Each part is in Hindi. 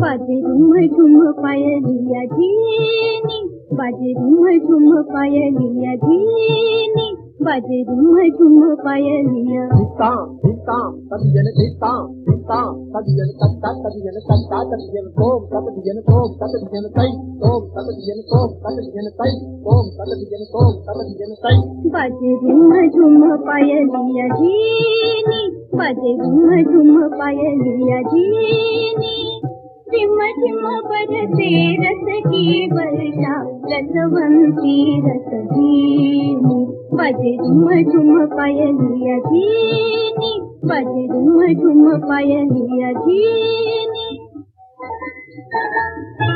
बाजे झुम झुम पायलिया जीनी बाजे झुम झुम पायलिया जीनी बाजे झुम झुम पायलिया धितां धितां तदियन धितां धितां तदियन तत्ता तदियन तत्ता तदियन तोम तदियन तोम तदियन तै तोम तदियन तोम तदियन तै तोम तदियन तोम तदियन तै बाजे झुम पायलिया जीनी। बाजे झुम पायलिया जीनी। झिम झिम बरसे रस की वर्षा रसवंती रस जीनी। Thank you.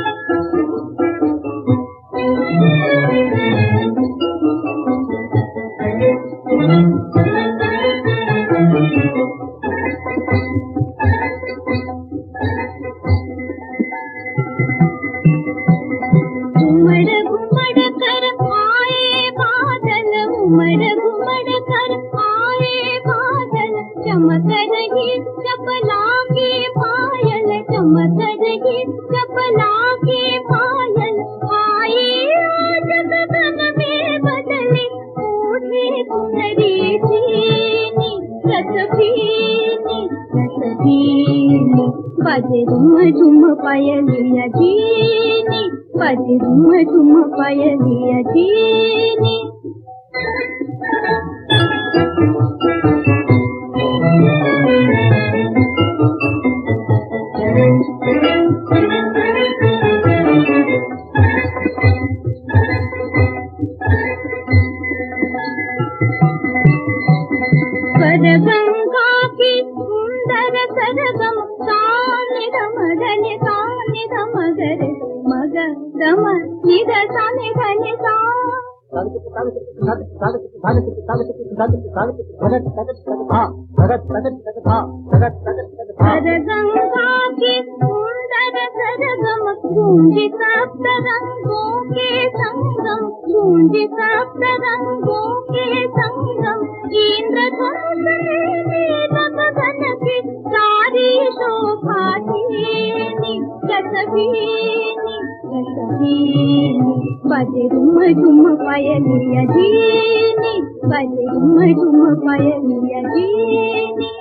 उमड़ घुमड़ कर आए बादल, चमक रही चपला के पायल, चमक रही चपला के पायल। आए आज गगन में बदले ओढ़े सुनरी चीनी रस भीनी रस भीनी बाजे झुम झुम पायलिया जीनी, बाजे झुम झुम पायलिया जीनी। ಮ ಗ ದ ಮ ನಿ ದ ಸ ನಿ ಧ ನಿ ಸ रंगों के संगम गूंज रंगों के संगम इंद्रधनुष गगन की सारी शोभा थीनी रसभीनी रसभीनी Thank you.